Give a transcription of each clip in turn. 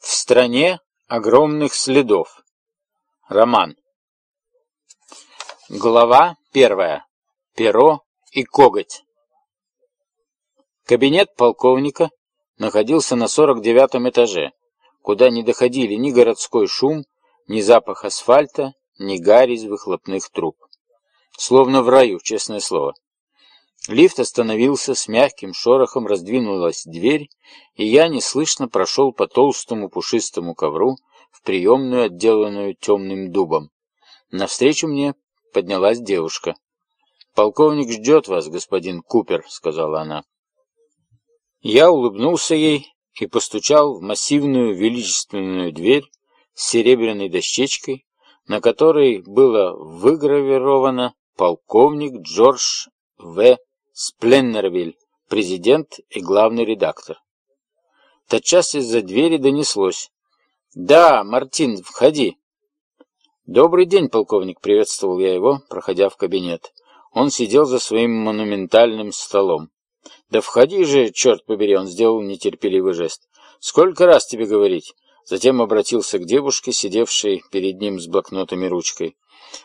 В стране огромных следов. Роман. Глава первая. Перо и коготь. Кабинет полковника находился на сорок девятом этаже, куда не доходили ни городской шум, ни запах асфальта, ни гарь из выхлопных труб. Словно в раю, честное слово. Лифт остановился, с мягким шорохом раздвинулась дверь, и я неслышно прошел по толстому пушистому ковру в приемную, отделанную темным дубом. Навстречу мне поднялась девушка. «Полковник ждет вас, господин Купер», — сказала она. Я улыбнулся ей и постучал в массивную величественную дверь с серебряной дощечкой, на которой было выгравировано «Полковник Джордж В. Спленнервиль, президент и главный редактор. Тотчас из-за двери донеслось. «Да, Мартин, входи». «Добрый день, полковник», — приветствовал я его, проходя в кабинет. Он сидел за своим монументальным столом. «Да входи же, черт побери!» — он сделал нетерпеливый жест. «Сколько раз тебе говорить?» Затем обратился к девушке, сидевшей перед ним с блокнотом и ручкой.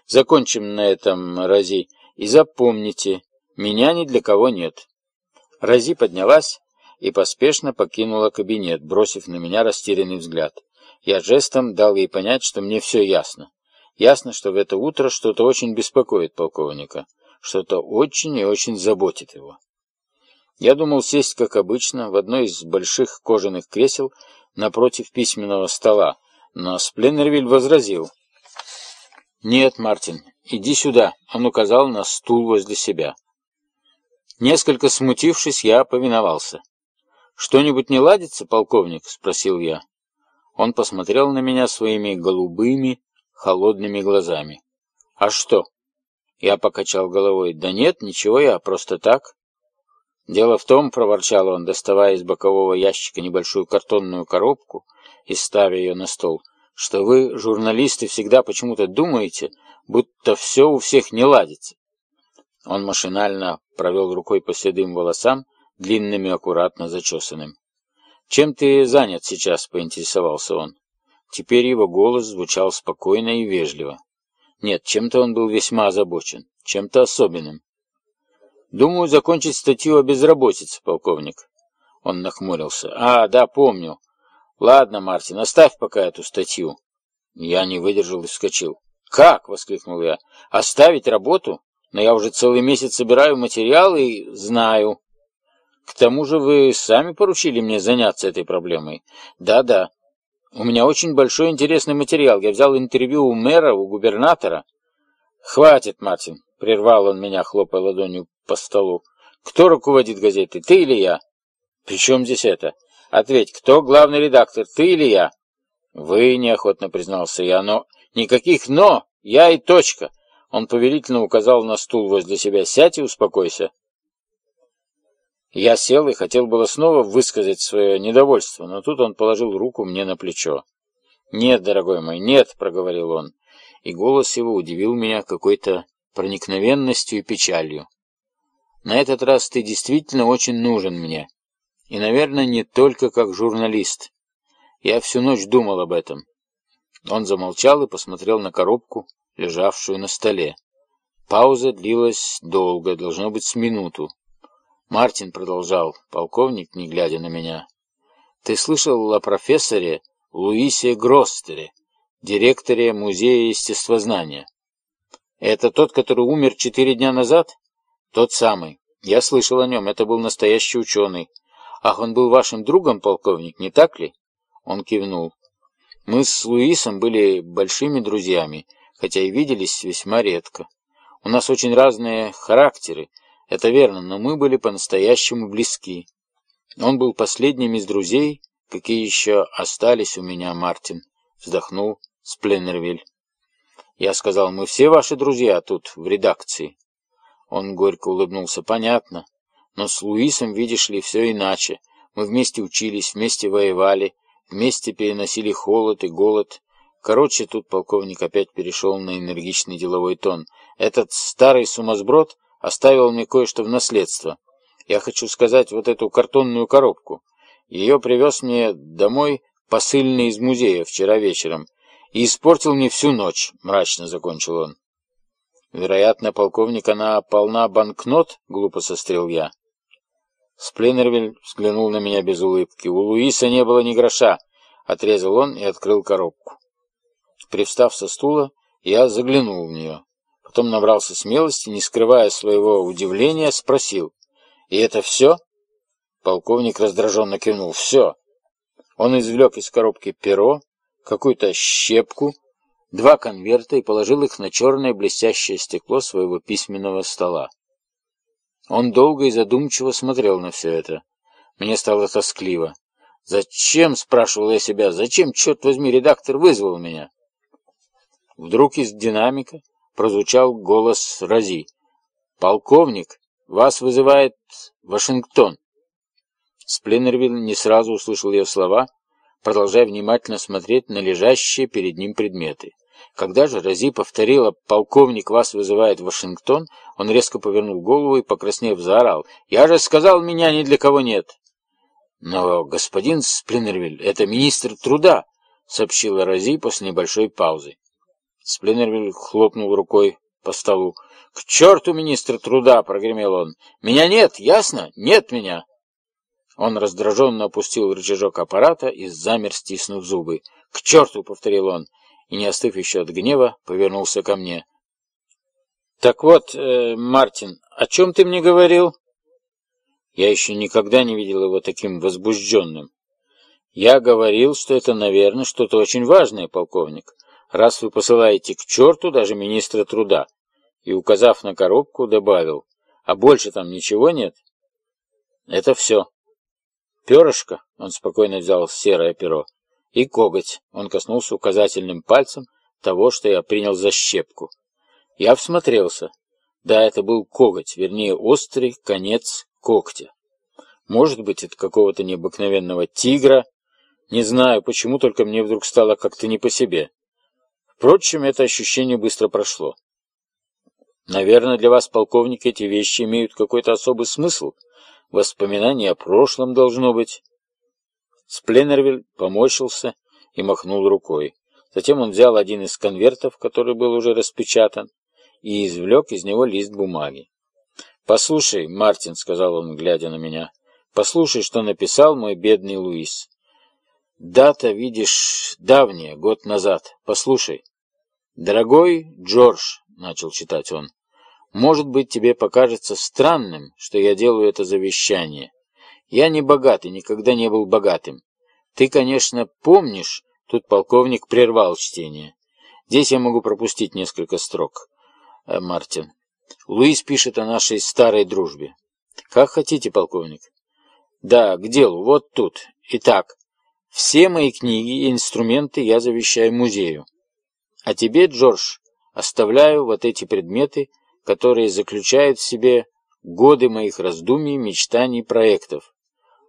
«Закончим на этом, Рази, и запомните, меня ни для кого нет. Рази поднялась и поспешно покинула кабинет, бросив на меня растерянный взгляд. Я жестом дал ей понять, что мне все ясно. Ясно, что в это утро что-то очень беспокоит полковника, что-то очень и очень заботит его. Я думал сесть, как обычно, в одно из больших кожаных кресел напротив письменного стола, но Спленнервиль возразил. «Нет, Мартин, иди сюда», — он указал на стул возле себя. Несколько смутившись, я повиновался. «Что-нибудь не ладится, полковник?» — спросил я. Он посмотрел на меня своими голубыми, холодными глазами. «А что?» Я покачал головой. «Да нет, ничего, я просто так». «Дело в том», — проворчал он, доставая из бокового ящика небольшую картонную коробку и ставя ее на стол, «что вы, журналисты, всегда почему-то думаете, будто все у всех не ладится. Он машинально провел рукой по седым волосам, длинными, аккуратно зачесанным. «Чем ты занят сейчас?» — поинтересовался он. Теперь его голос звучал спокойно и вежливо. Нет, чем-то он был весьма озабочен, чем-то особенным. «Думаю, закончить статью о безработице, полковник». Он нахмурился. «А, да, помню. Ладно, Мартин, оставь пока эту статью». Я не выдержал и вскочил. «Как?» — воскликнул я. «Оставить работу? Но я уже целый месяц собираю материалы и знаю. К тому же вы сами поручили мне заняться этой проблемой. Да-да. У меня очень большой интересный материал. Я взял интервью у мэра, у губернатора. Хватит, Мартин, прервал он меня, хлопая ладонью по столу. Кто руководит газетой, ты или я? При чем здесь это? Ответь, кто главный редактор, ты или я? Вы, неохотно признался я, но... Никаких «но», я и точка. Он повелительно указал на стул возле себя. «Сядь и успокойся». Я сел и хотел было снова высказать свое недовольство, но тут он положил руку мне на плечо. «Нет, дорогой мой, нет», — проговорил он, и голос его удивил меня какой-то проникновенностью и печалью. «На этот раз ты действительно очень нужен мне, и, наверное, не только как журналист. Я всю ночь думал об этом». Он замолчал и посмотрел на коробку, лежавшую на столе. Пауза длилась долго, должно быть, с минуту. Мартин продолжал, полковник, не глядя на меня. «Ты слышал о профессоре Луисе Гростере, директоре Музея естествознания?» «Это тот, который умер четыре дня назад?» «Тот самый. Я слышал о нем. Это был настоящий ученый. Ах, он был вашим другом, полковник, не так ли?» Он кивнул. «Мы с Луисом были большими друзьями» хотя и виделись весьма редко. У нас очень разные характеры, это верно, но мы были по-настоящему близки. Он был последним из друзей, какие еще остались у меня, Мартин, вздохнул Спленнервиль. Я сказал, мы все ваши друзья тут, в редакции. Он горько улыбнулся, понятно. Но с Луисом, видишь ли, все иначе. Мы вместе учились, вместе воевали, вместе переносили холод и голод, Короче, тут полковник опять перешел на энергичный деловой тон. Этот старый сумасброд оставил мне кое-что в наследство. Я хочу сказать, вот эту картонную коробку. Ее привез мне домой посыльный из музея вчера вечером и испортил мне всю ночь», — мрачно закончил он. «Вероятно, полковник, она полна банкнот?» — глупо сострел я. Спленнервиль взглянул на меня без улыбки. «У Луиса не было ни гроша», — отрезал он и открыл коробку. Привстав со стула, я заглянул в нее. Потом набрался смелости, не скрывая своего удивления, спросил. «И это все?» Полковник раздраженно кивнул. «Все». Он извлек из коробки перо, какую-то щепку, два конверта и положил их на черное блестящее стекло своего письменного стола. Он долго и задумчиво смотрел на все это. Мне стало тоскливо. «Зачем?» — спрашивал я себя. «Зачем, черт возьми, редактор вызвал меня?» Вдруг из динамика прозвучал голос Рази. «Полковник, вас вызывает Вашингтон». Спленнервилл не сразу услышал ее слова, продолжая внимательно смотреть на лежащие перед ним предметы. Когда же Рази повторила «Полковник, вас вызывает Вашингтон», он резко повернул голову и, покраснев, заорал «Я же сказал, меня ни для кого нет!» «Но, господин Сплинервиль, это министр труда», — сообщила Рази после небольшой паузы. Сплинервиль хлопнул рукой по столу. «К черту министр труда!» — прогремел он. «Меня нет, ясно? Нет меня!» Он раздраженно опустил рычажок аппарата и замер, стиснув зубы. «К черту!» — повторил он, и, не остыв еще от гнева, повернулся ко мне. «Так вот, э, Мартин, о чем ты мне говорил?» Я еще никогда не видел его таким возбужденным. «Я говорил, что это, наверное, что-то очень важное, полковник, раз вы посылаете к черту даже министра труда». И, указав на коробку, добавил, «А больше там ничего нет?» «Это все». «Перышко», — он спокойно взял серое перо, и коготь. Он коснулся указательным пальцем того, что я принял за щепку. Я всмотрелся. Да, это был коготь, вернее, острый конец когтя. Может быть, от какого-то необыкновенного тигра. Не знаю, почему, только мне вдруг стало как-то не по себе. Впрочем, это ощущение быстро прошло. Наверное, для вас, полковник, эти вещи имеют какой-то особый смысл. Воспоминание о прошлом должно быть. Спленнервиль поморщился и махнул рукой. Затем он взял один из конвертов, который был уже распечатан, и извлек из него лист бумаги. «Послушай, Мартин», — сказал он, глядя на меня, — «послушай, что написал мой бедный Луис. Дата, видишь, давняя, год назад. Послушай». «Дорогой Джордж», — начал читать он, — «может быть, тебе покажется странным, что я делаю это завещание». Я не богат и никогда не был богатым. Ты, конечно, помнишь...» Тут полковник прервал чтение. «Здесь я могу пропустить несколько строк, э, Мартин. Луис пишет о нашей старой дружбе. Как хотите, полковник. Да, к делу, вот тут. Итак, все мои книги и инструменты я завещаю музею. А тебе, Джордж, оставляю вот эти предметы, которые заключают в себе годы моих раздумий, мечтаний, проектов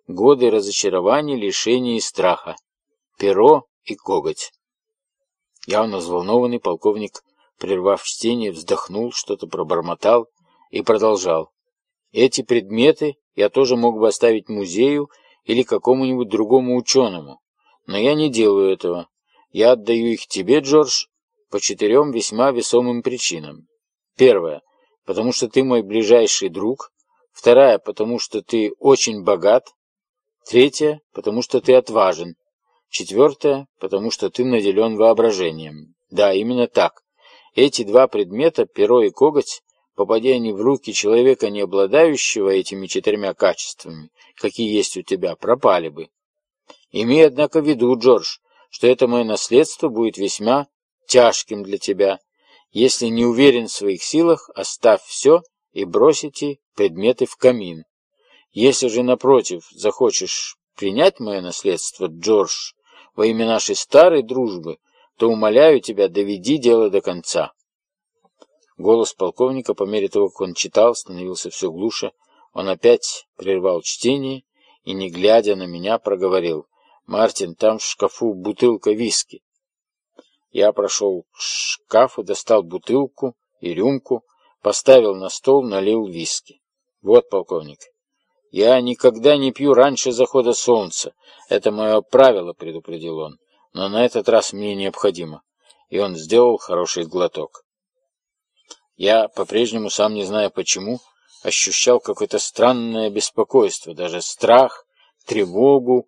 годы разочарований, лишений и страха, перо и коготь. Явно взволнованный полковник, прервав чтение, вздохнул, что-то пробормотал и продолжал. Эти предметы я тоже мог бы оставить музею или какому-нибудь другому ученому, но я не делаю этого. Я отдаю их тебе, Джордж, по четырем весьма весомым причинам. Первое, потому что ты мой ближайший друг. Вторая, потому что ты очень богат. Третье, потому что ты отважен. Четвертое, потому что ты наделен воображением. Да, именно так. Эти два предмета, перо и коготь, попадя они в руки человека, не обладающего этими четырьмя качествами, какие есть у тебя, пропали бы. Имей, однако, в виду, Джордж, что это мое наследство будет весьма тяжким для тебя. Если не уверен в своих силах, оставь все и брось эти предметы в камин. Если же, напротив, захочешь принять мое наследство, Джордж, во имя нашей старой дружбы, то, умоляю тебя, доведи дело до конца. Голос полковника, по мере того, как он читал, становился все глуше. Он опять прервал чтение и, не глядя на меня, проговорил. «Мартин, там в шкафу бутылка виски». Я прошел к шкафу, достал бутылку и рюмку, поставил на стол, налил виски. «Вот, полковник, «Я никогда не пью раньше захода солнца. Это мое правило», — предупредил он. «Но на этот раз мне необходимо». И он сделал хороший глоток. Я, по-прежнему, сам не знаю почему, ощущал какое-то странное беспокойство, даже страх, тревогу,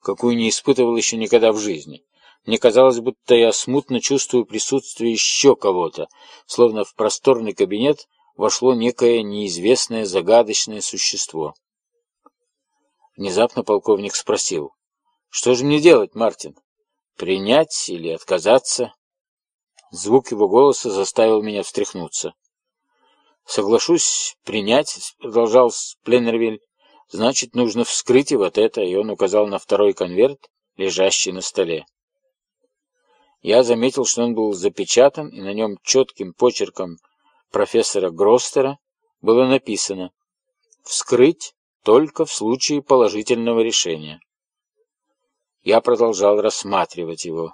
какую не испытывал еще никогда в жизни. Мне казалось, будто я смутно чувствую присутствие еще кого-то, словно в просторный кабинет вошло некое неизвестное загадочное существо. Внезапно полковник спросил, «Что же мне делать, Мартин? Принять или отказаться?» Звук его голоса заставил меня встряхнуться. «Соглашусь принять», — продолжал Пленнервиль. «Значит, нужно вскрыть и вот это», — и он указал на второй конверт, лежащий на столе. Я заметил, что он был запечатан, и на нем четким почерком профессора Гростера было написано «Вскрыть только в случае положительного решения». Я продолжал рассматривать его.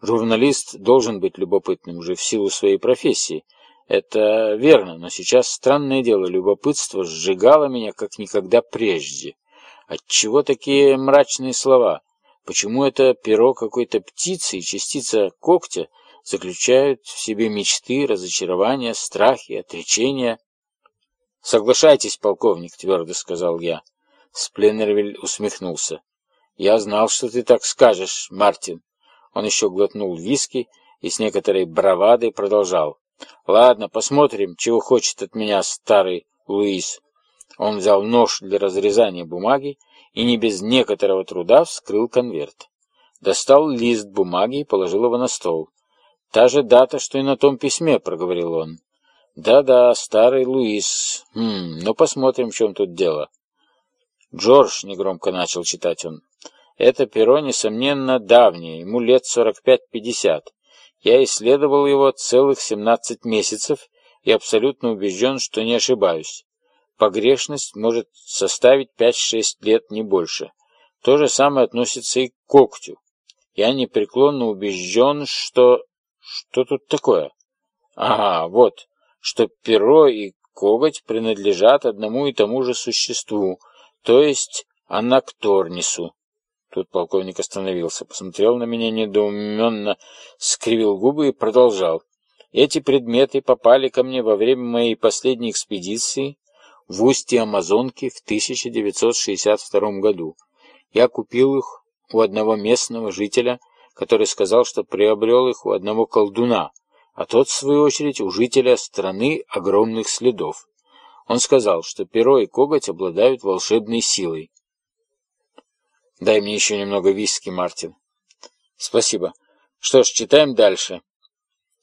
Журналист должен быть любопытным уже в силу своей профессии. Это верно, но сейчас странное дело, любопытство сжигало меня как никогда прежде. Отчего такие мрачные слова? Почему это перо какой-то птицы и частица когтя заключают в себе мечты, разочарования, страхи, отречения? «Соглашайтесь, полковник», — твердо сказал я. Спленнервиль усмехнулся. «Я знал, что ты так скажешь, Мартин». Он еще глотнул виски и с некоторой бравадой продолжал. «Ладно, посмотрим, чего хочет от меня старый Луис». Он взял нож для разрезания бумаги и не без некоторого труда вскрыл конверт. Достал лист бумаги и положил его на стол. «Та же дата, что и на том письме», — проговорил он. «Да-да, старый Луис. Хм, ну посмотрим, в чем тут дело». «Джордж», — негромко начал читать он, — «это перо, несомненно, давнее, ему лет сорок пять-пятьдесят. Я исследовал его целых семнадцать месяцев и абсолютно убежден, что не ошибаюсь. Погрешность может составить 5-6 лет, не больше. То же самое относится и к когтю. Я непреклонно убежден, что... Что тут такое? Ага, вот, что перо и коготь принадлежат одному и тому же существу, то есть анакторнису. Тут полковник остановился, посмотрел на меня недоуменно, скривил губы и продолжал. Эти предметы попали ко мне во время моей последней экспедиции в устье Амазонки в 1962 году. Я купил их у одного местного жителя, который сказал, что приобрел их у одного колдуна, а тот, в свою очередь, у жителя страны огромных следов. Он сказал, что перо и коготь обладают волшебной силой. «Дай мне еще немного виски, Мартин». «Спасибо. Что ж, читаем дальше».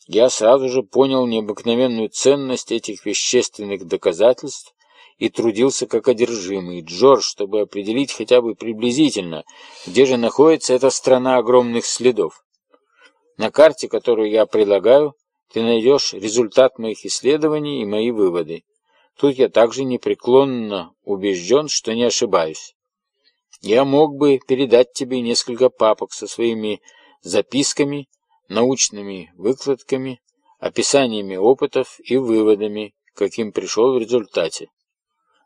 Я сразу же понял необыкновенную ценность этих вещественных доказательств и трудился как одержимый. Джордж, чтобы определить хотя бы приблизительно, где же находится эта страна огромных следов. На карте, которую я предлагаю, ты найдешь результат моих исследований и мои выводы. Тут я также непреклонно убежден, что не ошибаюсь. Я мог бы передать тебе несколько папок со своими записками, научными выкладками, описаниями опытов и выводами, каким пришел в результате.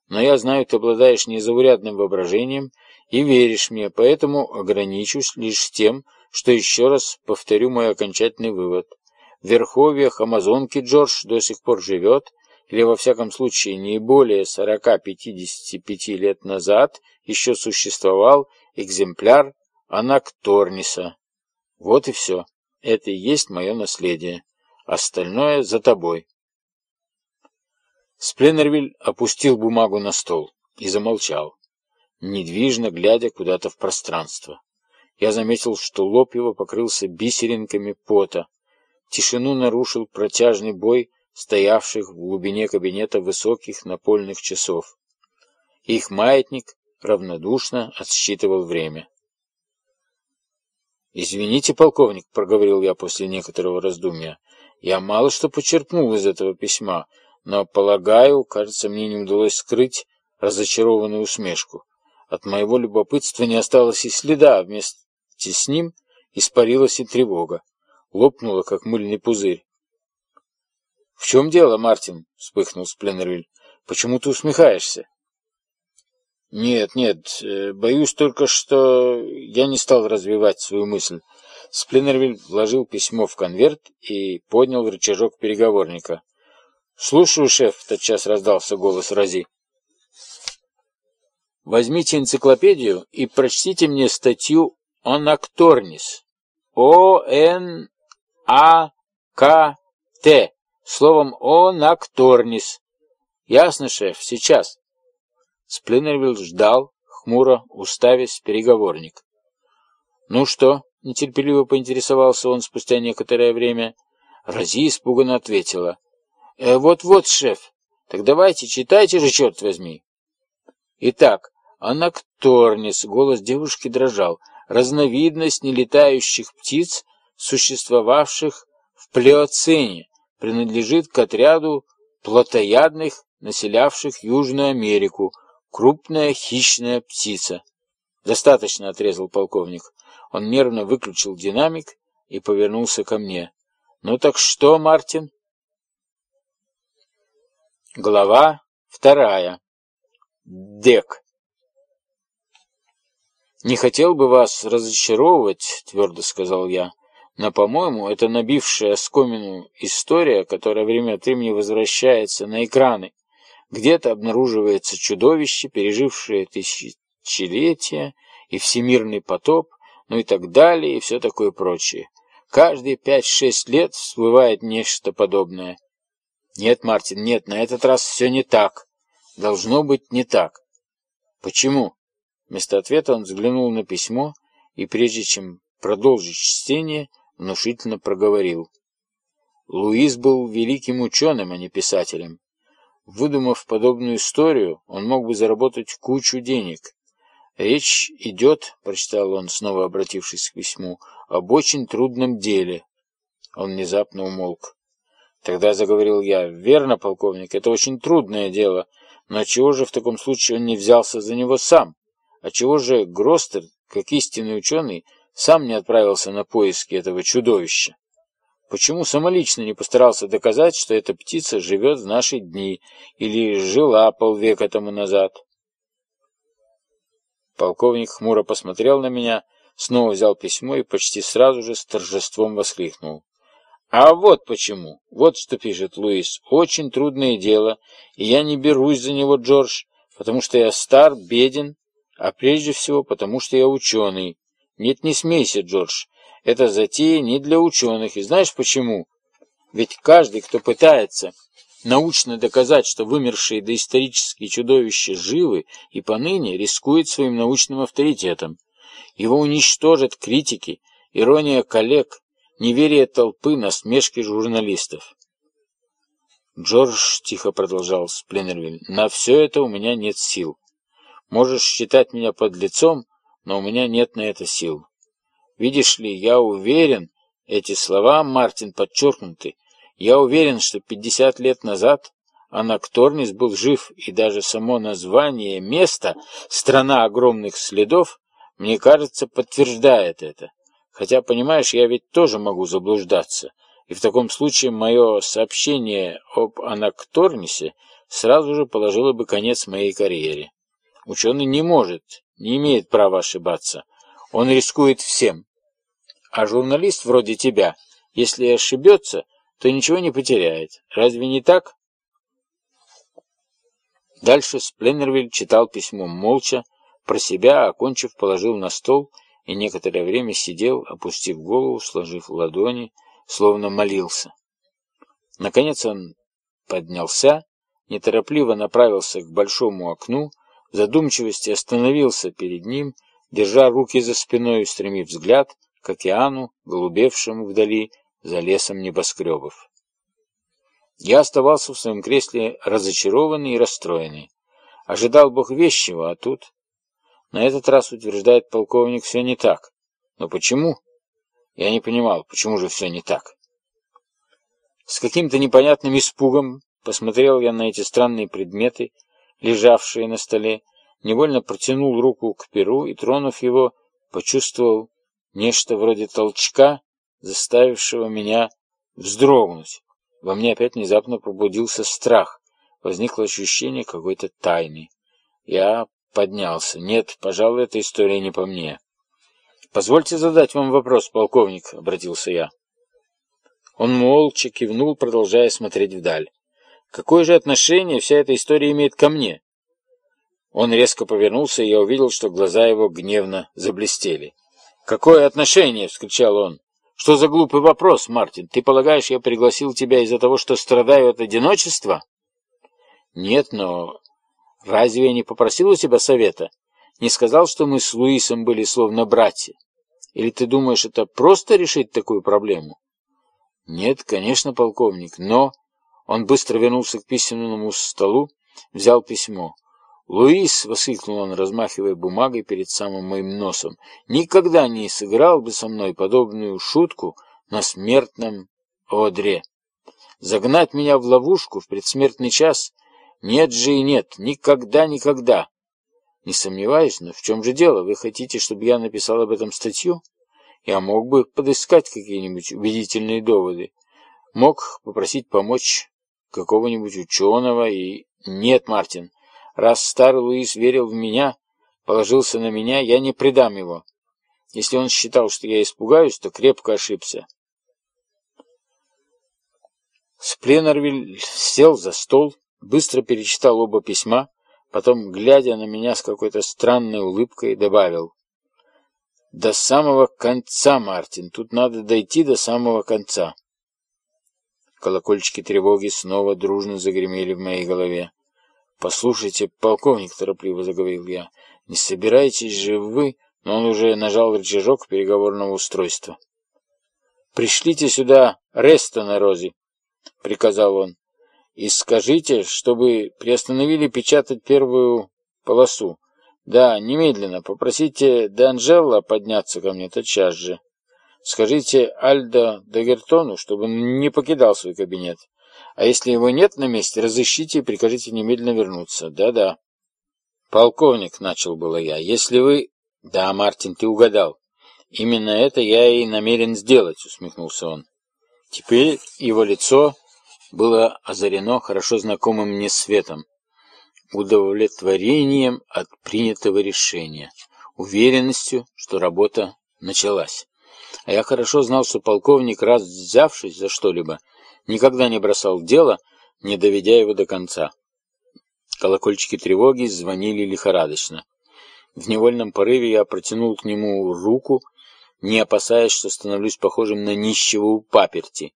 Но я знаю, ты обладаешь незаурядным воображением и веришь мне, поэтому ограничусь лишь тем, что еще раз повторю мой окончательный вывод. В верховьях Амазонки Джордж до сих пор живет, или во всяком случае не более 40-55 лет назад еще существовал экземпляр Анакторниса. Вот и все. Это и есть мое наследие. Остальное за тобой. Спленнервиль опустил бумагу на стол и замолчал, недвижно глядя куда-то в пространство. Я заметил, что лоб его покрылся бисеринками пота. Тишину нарушил протяжный бой стоявших в глубине кабинета высоких напольных часов. Их маятник равнодушно отсчитывал время. «Извините, полковник», — проговорил я после некоторого раздумья, — «я мало что почерпнул из этого письма, но, полагаю, кажется, мне не удалось скрыть разочарованную усмешку. От моего любопытства не осталось и следа, а вместе с ним испарилась и тревога. Лопнула, как мыльный пузырь. — В чем дело, Мартин? — вспыхнул Спленнервиль. — Почему ты усмехаешься? Нет, нет, э, боюсь только, что я не стал развивать свою мысль. Сплинервиль вложил письмо в конверт и поднял рычажок переговорника. «Слушаю, шеф», — тотчас раздался голос Рози. «Возьмите энциклопедию и прочтите мне статью о Нокторнис. О-Н-А-К-Т. Словом, о Нокторнис. Ясно, шеф, сейчас». Сплинервилл ждал, хмуро уставясь переговорник. «Ну что?» — нетерпеливо поинтересовался он спустя некоторое время. Рози испуганно ответила. «Э, «Вот-вот, шеф, так давайте, читайте же, черт возьми!» Итак, анакторнис, голос девушки дрожал, разновидность нелетающих птиц, существовавших в плеоцене, принадлежит к отряду плотоядных, населявших Южную Америку, Крупная хищная птица. Достаточно, отрезал полковник. Он нервно выключил динамик и повернулся ко мне. Ну так что, Мартин? Глава вторая. Дек. «Не хотел бы вас разочаровывать», — твердо сказал я, «но, по-моему, это набившая оскомину история, которая время от времени возвращается на экраны. Где-то обнаруживается чудовище, пережившее тысячелетия и всемирный потоп, ну и так далее, и все такое прочее. Каждые пять-шесть лет всплывает нечто подобное. Нет, Мартин, нет, на этот раз все не так. Должно быть не так. Почему? Вместо ответа он взглянул на письмо и, прежде чем продолжить чтение, внушительно проговорил. Луис был великим ученым, а не писателем. Выдумав подобную историю, он мог бы заработать кучу денег. «Речь идет, — прочитал он, снова обратившись к письму, — об очень трудном деле». Он внезапно умолк. Тогда заговорил я. «Верно, полковник, это очень трудное дело, но чего же в таком случае он не взялся за него сам? А чего же Гростер, как истинный ученый, сам не отправился на поиски этого чудовища?» Почему самолично не постарался доказать, что эта птица живет в наши дни или жила полвека тому назад? Полковник хмуро посмотрел на меня, снова взял письмо и почти сразу же с торжеством воскликнул. «А вот почему. Вот что пишет Луис. Очень трудное дело, и я не берусь за него, Джордж, потому что я стар, беден, а прежде всего потому что я ученый. Нет, не смейся, Джордж. Это затея не для ученых. И знаешь почему? Ведь каждый, кто пытается научно доказать, что вымершие доисторические чудовища живы и поныне рискует своим научным авторитетом. Его уничтожат критики, ирония коллег, неверие толпы, насмешки журналистов. Джордж тихо продолжал Спленнервиль, на все это у меня нет сил. Можешь считать меня под лицом, но у меня нет на это сил. Видишь ли, я уверен, эти слова, Мартин, подчеркнуты, я уверен, что 50 лет назад Анакторнис был жив, и даже само название места «Страна огромных следов» мне кажется, подтверждает это. Хотя, понимаешь, я ведь тоже могу заблуждаться, и в таком случае мое сообщение об Анакторнисе сразу же положило бы конец моей карьере. Ученый не может, не имеет права ошибаться. Он рискует всем. А журналист вроде тебя, если ошибется, то ничего не потеряет. Разве не так? Дальше Спленнервиль читал письмо молча, про себя, окончив, положил на стол и некоторое время сидел, опустив голову, сложив ладони, словно молился. Наконец он поднялся, неторопливо направился к большому окну, в задумчивости остановился перед ним, держа руки за спиной, устремив взгляд к океану, голубевшему вдали за лесом небоскребов. Я оставался в своем кресле разочарованный и расстроенный. Ожидал Бог вещего, а тут... На этот раз, утверждает полковник, все не так. Но почему? Я не понимал, почему же все не так. С каким-то непонятным испугом посмотрел я на эти странные предметы, лежавшие на столе, невольно протянул руку к перу и, тронув его, почувствовал нечто вроде толчка, заставившего меня вздрогнуть. Во мне опять внезапно пробудился страх, возникло ощущение какой-то тайны. Я поднялся. «Нет, пожалуй, эта история не по мне». «Позвольте задать вам вопрос, полковник», — обратился я. Он молча кивнул, продолжая смотреть вдаль. «Какое же отношение вся эта история имеет ко мне?» Он резко повернулся, и я увидел, что глаза его гневно заблестели. «Какое отношение?» — вскричал он. «Что за глупый вопрос, Мартин? Ты полагаешь, я пригласил тебя из-за того, что страдаю от одиночества?» «Нет, но разве я не попросил у тебя совета? Не сказал, что мы с Луисом были словно братья? Или ты думаешь, это просто решить такую проблему?» «Нет, конечно, полковник, но...» Он быстро вернулся к письменному столу, взял письмо. «Луис!» — воскликнул он, размахивая бумагой перед самым моим носом. «Никогда не сыграл бы со мной подобную шутку на смертном одре. Загнать меня в ловушку в предсмертный час? Нет же и нет, никогда, никогда!» «Не сомневаюсь, но в чем же дело? Вы хотите, чтобы я написал об этом статью?» Я мог бы подыскать какие-нибудь убедительные доводы. Мог попросить помочь какого-нибудь ученого и... Нет, Мартин, раз старый Луис верил в меня, положился на меня, я не предам его. Если он считал, что я испугаюсь, то крепко ошибся. Спленервиль сел за стол, быстро перечитал оба письма, потом, глядя на меня с какой-то странной улыбкой, добавил. До самого конца, Мартин. Тут надо дойти до самого конца. Колокольчики тревоги снова дружно загремели в моей голове. «Послушайте, полковник», — торопливо заговорил я, — «не собираетесь же вы...» Но он уже нажал рычажок переговорного устройства. «Пришлите сюда Рестона, Рози», — приказал он, — «и скажите, чтобы приостановили печатать первую полосу. Да, немедленно. Попросите Де подняться ко мне тотчас же. Скажите Альдо Дагертону, чтобы он не покидал свой кабинет. А если его нет на месте, разыщите и прикажите немедленно вернуться. Да-да. Полковник, начал было я, если вы... Да, Мартин, ты угадал. Именно это я и намерен сделать, усмехнулся он. Теперь его лицо было озарено хорошо знакомым мне светом удовлетворением от принятого решения, уверенностью, что работа началась. А я хорошо знал, что полковник, раз взявшись за что-либо, никогда не бросал дело, не доведя его до конца. Колокольчики тревоги звонили лихорадочно. В невольном порыве я протянул к нему руку, не опасаясь, что становлюсь похожим на нищего у паперти.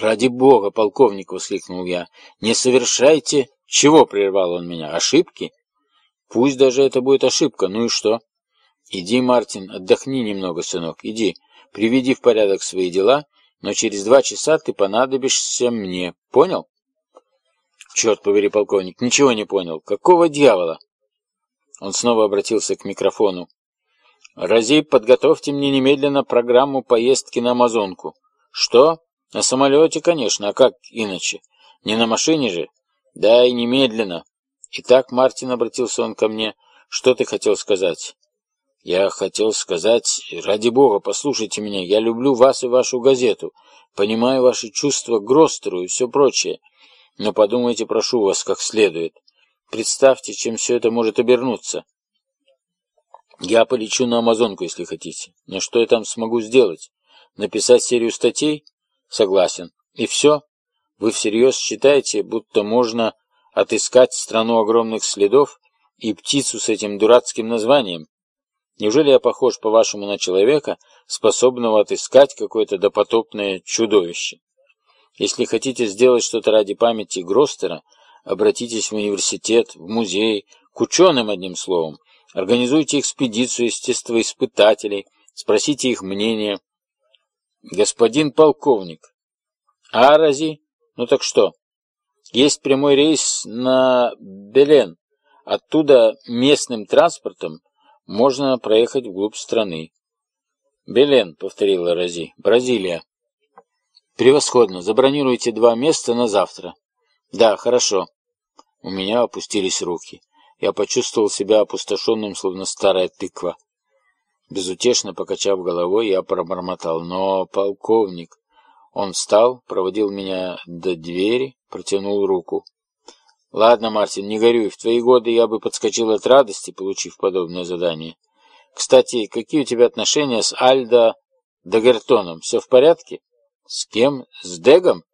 «Ради бога, полковник!» — воскликнул я. «Не совершайте «Чего?» — прервал он меня. «Ошибки?» «Пусть даже это будет ошибка. Ну и что?» «Иди, Мартин, отдохни немного, сынок. Иди, приведи в порядок свои дела, но через два часа ты понадобишься мне. Понял?» «Черт побери, полковник, ничего не понял. Какого дьявола?» Он снова обратился к микрофону. «Рази, подготовьте мне немедленно программу поездки на Амазонку». «Что? На самолете, конечно, а как иначе? Не на машине же?» «Да, и немедленно». «Итак, Мартин, — обратился он ко мне, — что ты хотел сказать?» «Я хотел сказать, ради бога, послушайте меня, я люблю вас и вашу газету, понимаю ваши чувства к Гростеру и все прочее, но подумайте, прошу вас, как следует. Представьте, чем все это может обернуться. Я полечу на Амазонку, если хотите, но что я там смогу сделать? Написать серию статей? Согласен. И все?» Вы всерьез считаете, будто можно отыскать страну огромных следов и птицу с этим дурацким названием? Неужели я похож, по-вашему, на человека, способного отыскать какое-то допотопное чудовище? Если хотите сделать что-то ради памяти Гростера, обратитесь в университет, в музей, к ученым, одним словом. Организуйте экспедицию естествоиспытателей, спросите их мнение. Господин полковник, а рази ну так что? Есть прямой рейс на Белен. Оттуда местным транспортом можно проехать вглубь страны. «Белен», — повторила Рози, — «Бразилия». «Превосходно. Забронируйте два места на завтра». «Да, хорошо». У меня опустились руки. Я почувствовал себя опустошенным, словно старая тыква. Безутешно покачав головой, я пробормотал. «Но, полковник...» Он встал, проводил меня до двери, протянул руку. Ладно, Мартин, не горюй. В твои годы я бы подскочил от радости, получив подобное задание. Кстати, какие у тебя отношения с Альдо Дагертоном? Все в порядке? С кем? С Дегом?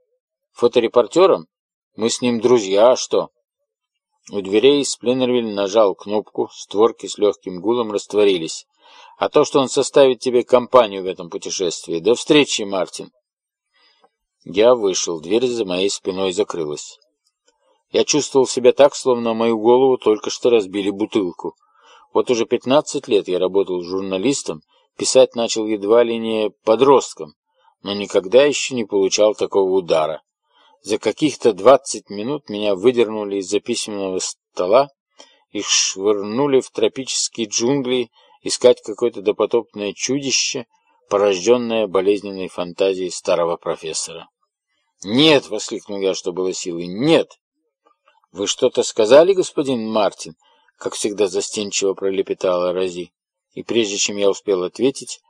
Фоторепортером? Мы с ним друзья, а что? У дверей Спленнервиль нажал кнопку, створки с легким гулом растворились. А то, что он составит тебе компанию в этом путешествии. До встречи, Мартин. Я вышел, дверь за моей спиной закрылась. Я чувствовал себя так, словно мою голову только что разбили бутылку. Вот уже 15 лет я работал журналистом, писать начал едва ли не подростком, но никогда еще не получал такого удара. За каких-то 20 минут меня выдернули из-за письменного стола и швырнули в тропические джунгли искать какое-то допотопное чудище, порожденное болезненной фантазией старого профессора. «Нет!» — воскликнул я, что было силы. «Нет!» «Вы что-то сказали, господин Мартин?» Как всегда застенчиво пролепетала Рози. И прежде чем я успел ответить,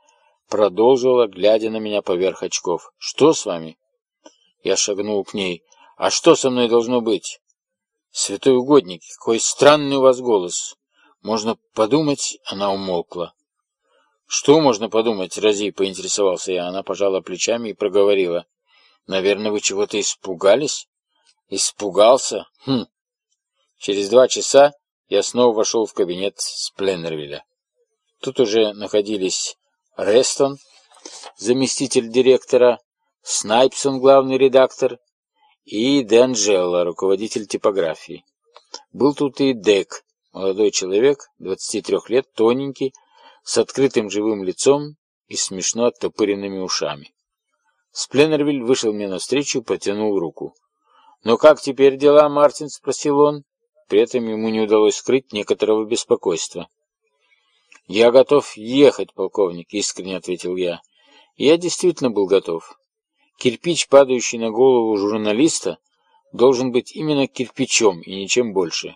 продолжила, глядя на меня поверх очков. «Что с вами?» Я шагнул к ней. «А что со мной должно быть?» «Святой угодник, какой странный у вас голос!» «Можно подумать...» — она умолкла. «Что можно подумать?» — Рози поинтересовался я. Она пожала плечами и проговорила. «Наверное, вы чего-то испугались?» «Испугался? Хм, Через два часа я снова вошел в кабинет Спленнервилля. Тут уже находились Рестон, заместитель директора, Снайпсон, главный редактор, и Д'Анджело, руководитель типографии. Был тут и Дек, молодой человек, 23 лет, тоненький, с открытым живым лицом и смешно оттопыренными ушами. Спленнервиль вышел мне навстречу и протянул руку. «Ну как теперь дела, Мартин?» — спросил он. При этом ему не удалось скрыть некоторого беспокойства. «Я готов ехать, полковник», — искренне ответил я. я действительно был готов. Кирпич, падающий на голову журналиста, должен быть именно кирпичом и ничем больше.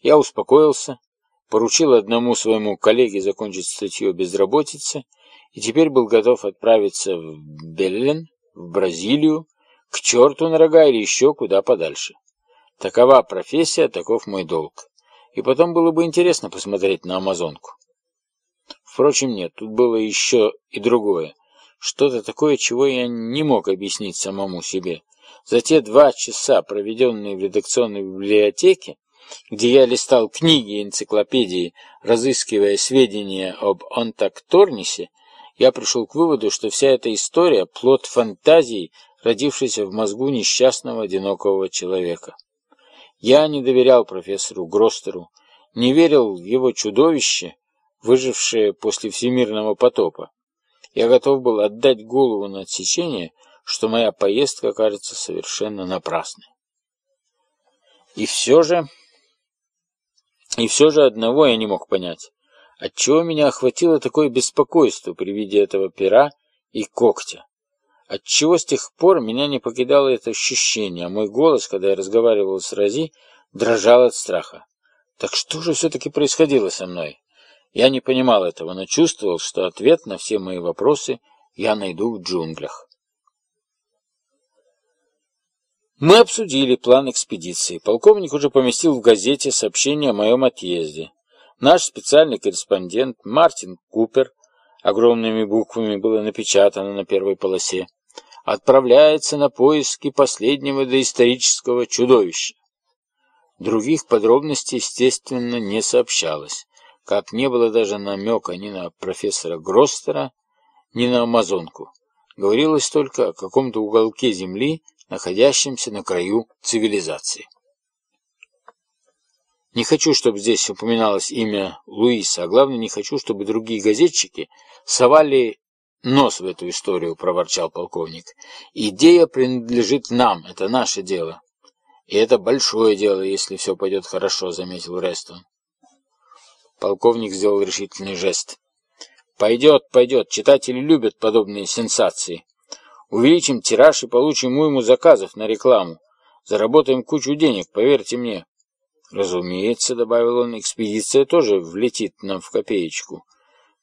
Я успокоился, поручил одному своему коллеге закончить статью о безработице и теперь был готов отправиться в Беллен, в Бразилию, к черту на рога или еще куда подальше. Такова профессия, таков мой долг. И потом было бы интересно посмотреть на Амазонку. Впрочем, нет, тут было еще и другое. Что-то такое, чего я не мог объяснить самому себе. За те два часа, проведенные в редакционной библиотеке, где я листал книги и энциклопедии, разыскивая сведения об Онтакторнисе, я пришел к выводу, что вся эта история – плод фантазии, родившейся в мозгу несчастного одинокого человека. Я не доверял профессору Гростеру, не верил в его чудовище, выжившее после всемирного потопа. Я готов был отдать голову на отсечение, что моя поездка окажется совершенно напрасной. И все же... И все же одного я не мог понять. Отчего меня охватило такое беспокойство при виде этого пера и когтя? Отчего с тех пор меня не покидало это ощущение, а мой голос, когда я разговаривал с Рози, дрожал от страха. Так что же все-таки происходило со мной? Я не понимал этого, но чувствовал, что ответ на все мои вопросы я найду в джунглях. Мы обсудили план экспедиции. Полковник уже поместил в газете сообщение о моем отъезде. Наш специальный корреспондент Мартин Купер огромными буквами было напечатано на первой полосе, отправляется на поиски последнего доисторического чудовища. Других подробностей, естественно, не сообщалось, как не было даже намека ни на профессора Гростера, ни на Амазонку. Говорилось только о каком-то уголке Земли, находящемся на краю цивилизации. Не хочу, чтобы здесь упоминалось имя Луиса, а главное, не хочу, чтобы другие газетчики совали нос в эту историю, проворчал полковник. Идея принадлежит нам, это наше дело. И это большое дело, если все пойдет хорошо, заметил Рестон. Полковник сделал решительный жест. Пойдет, пойдет, читатели любят подобные сенсации. Увеличим тираж и получим уйму заказов на рекламу. Заработаем кучу денег, поверьте мне. Разумеется, добавил он, экспедиция тоже влетит нам в копеечку.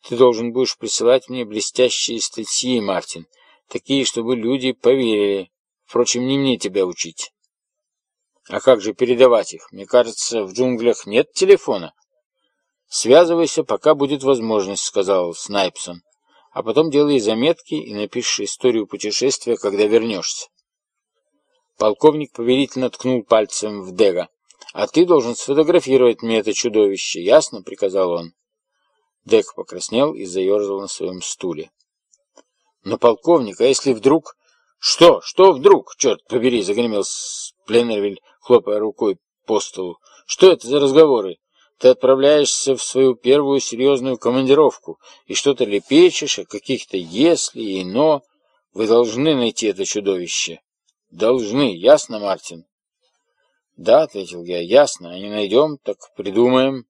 Ты должен будешь присылать мне блестящие статьи, Мартин, такие, чтобы люди поверили. Впрочем, не мне тебя учить. А как же передавать их? Мне кажется, в джунглях нет телефона. Связывайся, пока будет возможность, сказал Снайпсон. А потом делай заметки и напиши историю путешествия, когда вернешься. Полковник повелительно ткнул пальцем в Дега. «А ты должен сфотографировать мне это чудовище, ясно?» — приказал он. Дек покраснел и заерзал на своем стуле. «Но, полковник, а если вдруг...» «Что? Что вдруг? Черт побери!» — загремел Пленервиль, хлопая рукой по столу. «Что это за разговоры? Ты отправляешься в свою первую серьезную командировку и что-то лепечешь о каких-то «если» и «но». Вы должны найти это чудовище. Должны, ясно, Мартин?» «Да», — ответил я, — «ясно. А не найдем, так придумаем».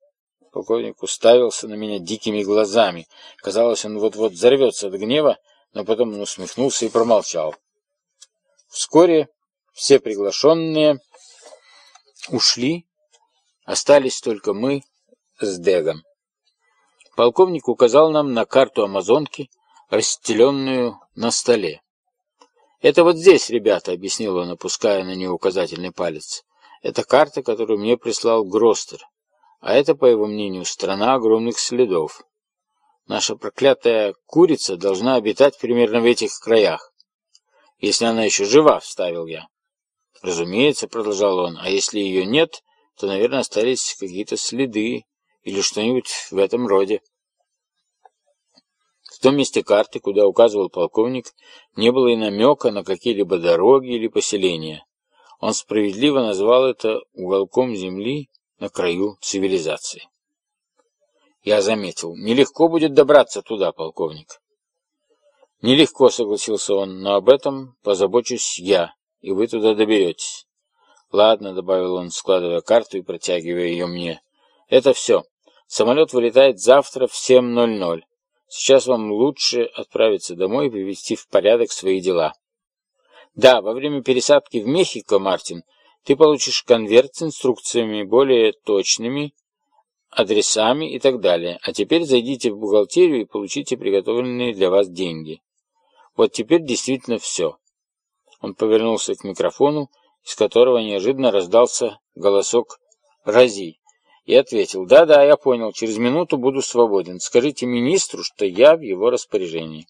Полковник уставился на меня дикими глазами. Казалось, он вот-вот взорвется от гнева, но потом он усмехнулся и промолчал. Вскоре все приглашенные ушли, остались только мы с Дегом. Полковник указал нам на карту Амазонки, расстеленную на столе. «Это вот здесь, ребята», — объяснил он, опуская на нее указательный палец. «Это карта, которую мне прислал Гростер. А это, по его мнению, страна огромных следов. Наша проклятая курица должна обитать примерно в этих краях. Если она еще жива, вставил я. Разумеется, продолжал он, а если ее нет, то, наверное, остались какие-то следы или что-нибудь в этом роде. В том месте карты, куда указывал полковник, не было и намека на какие-либо дороги или поселения. Он справедливо назвал это уголком земли на краю цивилизации. Я заметил, нелегко будет добраться туда, полковник. Нелегко, согласился он, но об этом позабочусь я, и вы туда доберетесь. Ладно, добавил он, складывая карту и протягивая ее мне. Это все. Самолет вылетает завтра в 7.00. Сейчас вам лучше отправиться домой и привести в порядок свои дела. Да, во время пересадки в Мехико, Мартин, ты получишь конверт с инструкциями более точными, адресами и так далее. А теперь зайдите в бухгалтерию и получите приготовленные для вас деньги. Вот теперь действительно все. Он повернулся к микрофону, из которого неожиданно раздался голосок Рази, и ответил, «Да-да, я понял, через минуту буду свободен. Скажите министру, что я в его распоряжении».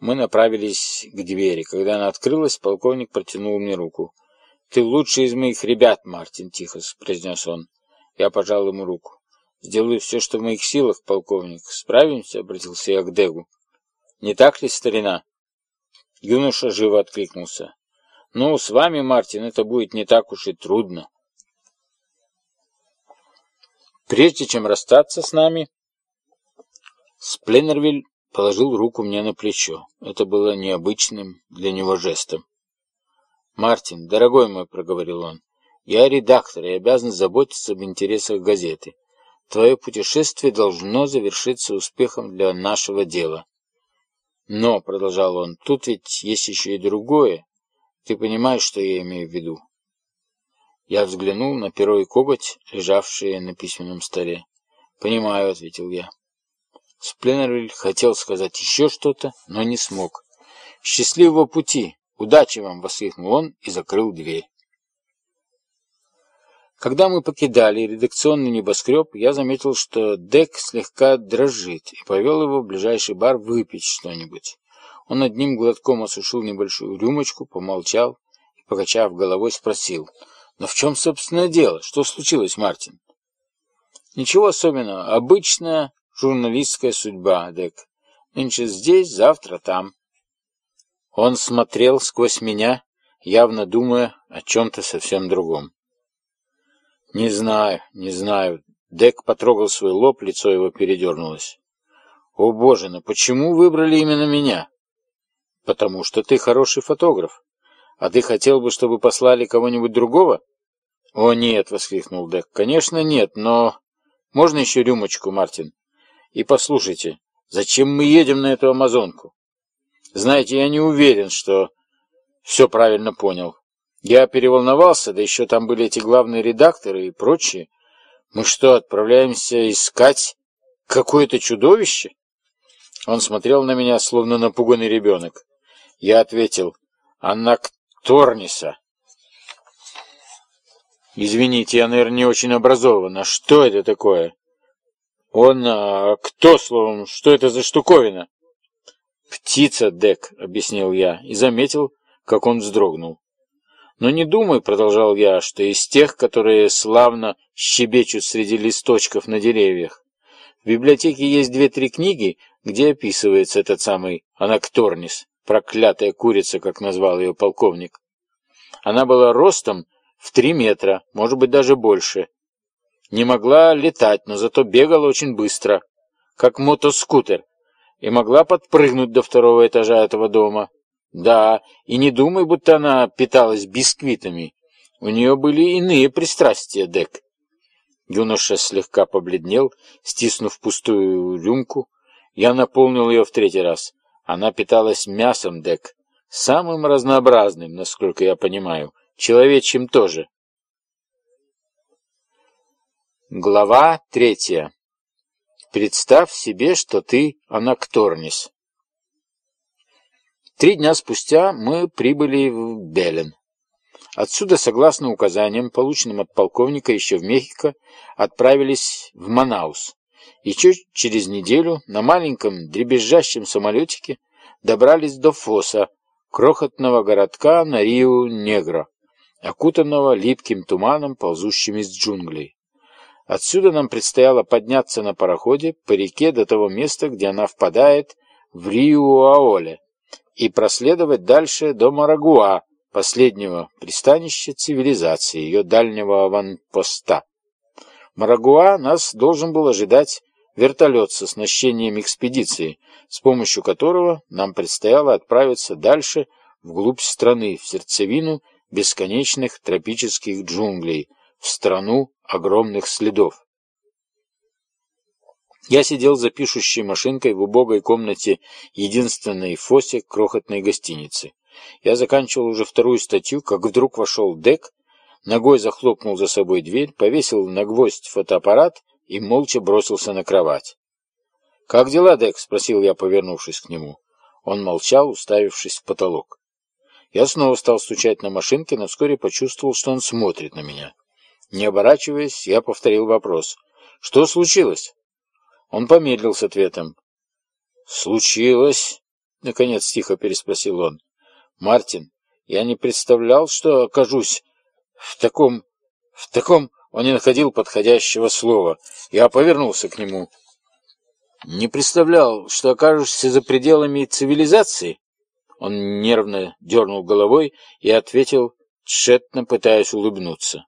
Мы направились к двери. Когда она открылась, полковник протянул мне руку. «Ты лучший из моих ребят, Мартин», — тихо произнес он. Я пожал ему руку. «Сделаю все, что в моих силах, полковник. Справимся?» — обратился я к Дегу. «Не так ли, старина?» Юноша живо откликнулся. «Ну, с вами, Мартин, это будет не так уж и трудно». Прежде чем расстаться с нами, Спленнервиль положил руку мне на плечо. Это было необычным для него жестом. «Мартин, дорогой мой», — проговорил он, — «я редактор и обязан заботиться об интересах газеты. Твое путешествие должно завершиться успехом для нашего дела». «Но», — продолжал он, — «тут ведь есть еще и другое. Ты понимаешь, что я имею в виду?» Я взглянул на перо и коготь, лежавшие на письменном столе. «Понимаю», — ответил я. Спленнервиль хотел сказать еще что-то, но не смог. «Счастливого пути!» «Удачи вам!» — воскликнул он и закрыл дверь. Когда мы покидали редакционный небоскреб, я заметил, что Дек слегка дрожит, и повел его в ближайший бар выпить что-нибудь. Он одним глотком осушил небольшую рюмочку, помолчал и, покачав головой, спросил, «Но в чем, собственно, дело? Что случилось, Мартин?» «Ничего особенного. Обычная журналистская судьба, Дек. Нынче здесь, завтра там». Он смотрел сквозь меня, явно думая о чем-то совсем другом. «Не знаю, не знаю». Дек потрогал свой лоб, лицо его передернулось. «О боже, но почему выбрали именно меня?» «Потому что ты хороший фотограф. А ты хотел бы, чтобы послали кого-нибудь другого?» «О нет!» — воскликнул Дек. «Конечно нет, но...» «Можно еще рюмочку, Мартин?» «И послушайте, зачем мы едем на эту Амазонку?» Знаете, я не уверен, что все правильно понял. Я переволновался, да еще там были эти главные редакторы и прочие. Мы что, отправляемся искать какое-то чудовище? Он смотрел на меня, словно напуганный ребенок. Я ответил, Аннакторниса. Извините, я, наверное, не очень образован. А что это такое? Он... А, кто, словом, что это за штуковина? Птица, Дек, объяснил я, и заметил, как он вздрогнул. Но не думай, продолжал я, что из тех, которые славно щебечут среди листочков на деревьях. В библиотеке есть две-три книги, где описывается этот самый Анакторнис, проклятая курица, как назвал ее полковник. Она была ростом в три метра, может быть, даже больше. Не могла летать, но зато бегала очень быстро, как мотоскутер, и могла подпрыгнуть до второго этажа этого дома. Да, и не думай, будто она питалась бисквитами. У нее были иные пристрастия, Дек. Юноша слегка побледнел, стиснув пустую рюмку. Я наполнил ее в третий раз. Она питалась мясом, Дек, самым разнообразным, насколько я понимаю, человечьим тоже. Глава третья. Представь себе, что ты Анакторнис. Три дня спустя мы прибыли в Белен. Отсюда, согласно указаниям, полученным от полковника еще в Мехико, отправились в Манаус. И чуть через неделю на маленьком дребезжащем самолетике добрались до Фоса, крохотного городка на Рио-Негро окутанного липким туманом, ползущим из джунглей. Отсюда нам предстояло подняться на пароходе по реке до того места, где она впадает в Риуаоле, и проследовать дальше до Марагуа, последнего пристанища цивилизации, ее дальнего аванпоста. Марагуа нас должен был ожидать вертолет с оснащением экспедиции, с помощью которого нам предстояло отправиться дальше вглубь страны, в сердцевину бесконечных тропических джунглей, в страну огромных следов. Я сидел за пишущей машинкой в убогой комнате единственной фосе крохотной гостиницы. Я заканчивал уже вторую статью, как вдруг вошел Дек, ногой захлопнул за собой дверь, повесил на гвоздь фотоаппарат и молча бросился на кровать. «Как дела, Дек?» — спросил я, повернувшись к нему. Он молчал, уставившись в потолок. Я снова стал стучать на машинке, но вскоре почувствовал, что он смотрит на меня. Не оборачиваясь, я повторил вопрос. «Что случилось?» Он помедлил с ответом. «Случилось?» — наконец тихо переспросил он. «Мартин, я не представлял, что окажусь в таком... в таком...» Он не находил подходящего слова. Я повернулся к нему. «Не представлял, что окажешься за пределами цивилизации?» Он нервно дернул головой и ответил, тщетно пытаясь улыбнуться.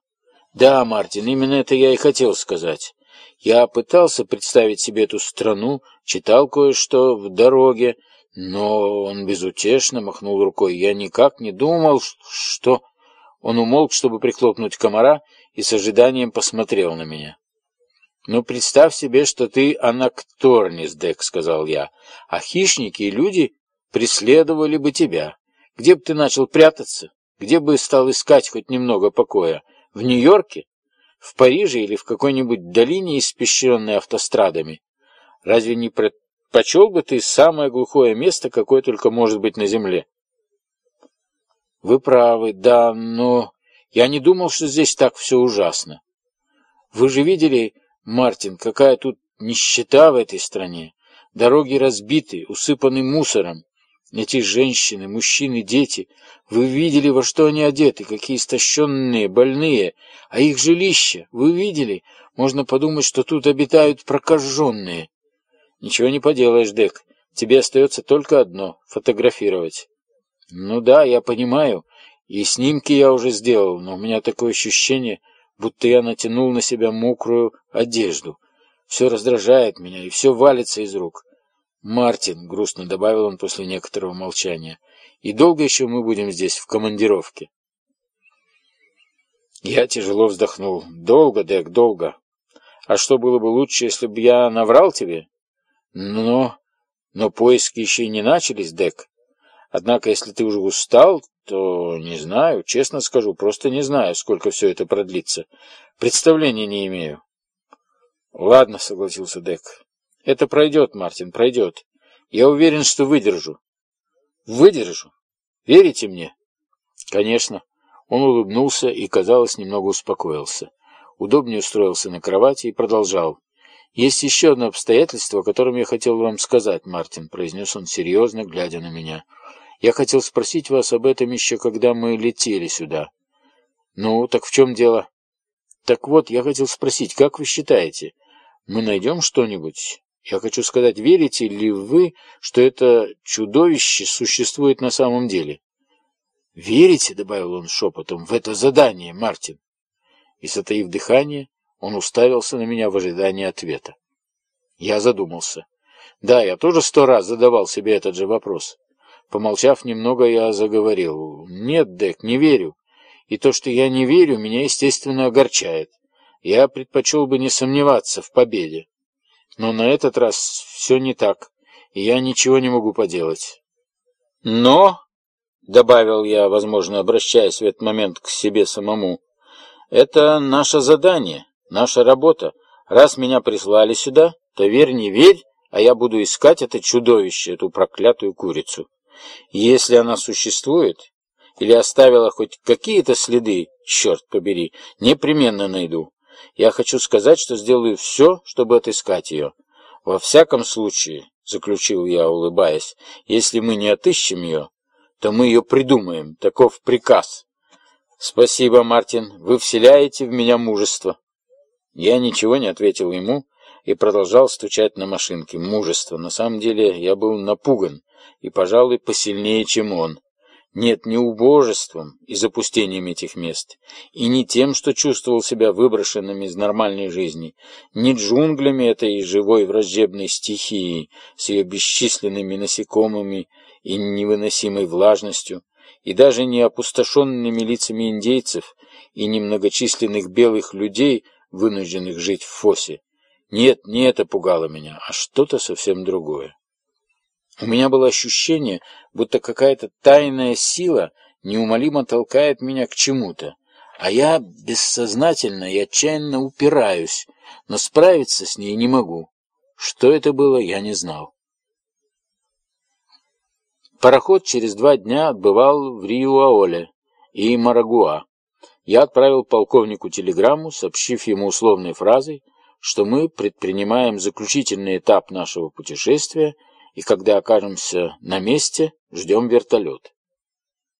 «Да, Мартин, именно это я и хотел сказать. Я пытался представить себе эту страну, читал кое-что в дороге, но он безутешно махнул рукой. Я никак не думал, что...» Он умолк, чтобы прихлопнуть комара, и с ожиданием посмотрел на меня. «Ну, представь себе, что ты анакторнис, Дек», — сказал я, — «а хищники и люди преследовали бы тебя. Где бы ты начал прятаться? Где бы стал искать хоть немного покоя? В Нью-Йорке? В Париже или в какой-нибудь долине, испещренной автострадами? Разве не предпочел бы ты самое глухое место, какое только может быть на земле? Вы правы, да, но я не думал, что здесь так все ужасно. Вы же видели, Мартин, какая тут нищета в этой стране. Дороги разбиты, усыпаны мусором. Эти женщины, мужчины, дети, вы видели, во что они одеты, какие истощенные, больные, а их жилища, вы видели? Можно подумать, что тут обитают прокаженные. Ничего не поделаешь, Дек, тебе остается только одно — фотографировать. Ну да, я понимаю, и снимки я уже сделал, но у меня такое ощущение, будто я натянул на себя мокрую одежду. Все раздражает меня, и все валится из рук. «Мартин», — грустно добавил он после некоторого молчания, — «и долго еще мы будем здесь, в командировке?» Я тяжело вздохнул. «Долго, Дек, долго. А что было бы лучше, если бы я наврал тебе?» «Но... но поиски еще не начались, Дек. Однако, если ты уже устал, то не знаю, честно скажу, просто не знаю, сколько все это продлится. Представления не имею». «Ладно», — согласился Дек. Это пройдет, Мартин, пройдет. Я уверен, что выдержу. Выдержу? Верите мне? Конечно. Он улыбнулся и, казалось, немного успокоился. Удобнее устроился на кровати и продолжал. «Есть еще одно обстоятельство, о котором я хотел вам сказать, Мартин», — произнес он серьезно, глядя на меня. «Я хотел спросить вас об этом еще, когда мы летели сюда». «Ну, так в чем дело?» «Так вот, я хотел спросить, как вы считаете, мы найдем что-нибудь? Я хочу сказать, верите ли вы, что это чудовище существует на самом деле?» «Верите?» — добавил он шепотом. «В это задание, Мартин!» И, затаив дыхание, он уставился на меня в ожидании ответа. Я задумался. Да, я тоже сто раз задавал себе этот же вопрос. Помолчав немного, я заговорил. «Нет, Дек, не верю. И то, что я не верю, меня, естественно, огорчает. Я предпочел бы не сомневаться в победе. Но на этот раз все не так, и я ничего не могу поделать. Но, — добавил я, возможно, обращаясь в этот момент к себе самому, — это наше задание. Наша работа. Раз меня прислали сюда, то верь, не верь, а я буду искать это чудовище, эту проклятую курицу. если она существует, или оставила хоть какие-то следы, черт побери, непременно найду. Я хочу сказать, что сделаю все, чтобы отыскать ее. Во всяком случае, — заключил я, улыбаясь, — если мы не отыщем ее, то мы ее придумаем. Таков приказ. Спасибо, Мартин, вы вселяете в меня мужество. Я ничего не ответил ему и продолжал стучать на машинке. Мужество. На самом деле я был напуган и, пожалуй, посильнее, чем он. Нет, не убожеством и запустением этих мест, и не тем, что чувствовал себя выброшенным из нормальной жизни, не джунглями этой живой враждебной стихии с ее бесчисленными насекомыми и невыносимой влажностью, и даже не опустошенными лицами индейцев и немногочисленных белых людей, вынужденных жить в фосе. Нет, не это пугало меня, а что-то совсем другое. У меня было ощущение, будто какая-то тайная сила неумолимо толкает меня к чему-то, а я бессознательно и отчаянно упираюсь, но справиться с ней не могу. Что это было, я не знал. Пароход через два дня отбывал в Риуаоле и Марагуа я отправил полковнику телеграмму, сообщив ему условной фразой, что мы предпринимаем заключительный этап нашего путешествия и когда окажемся на месте, ждем вертолет.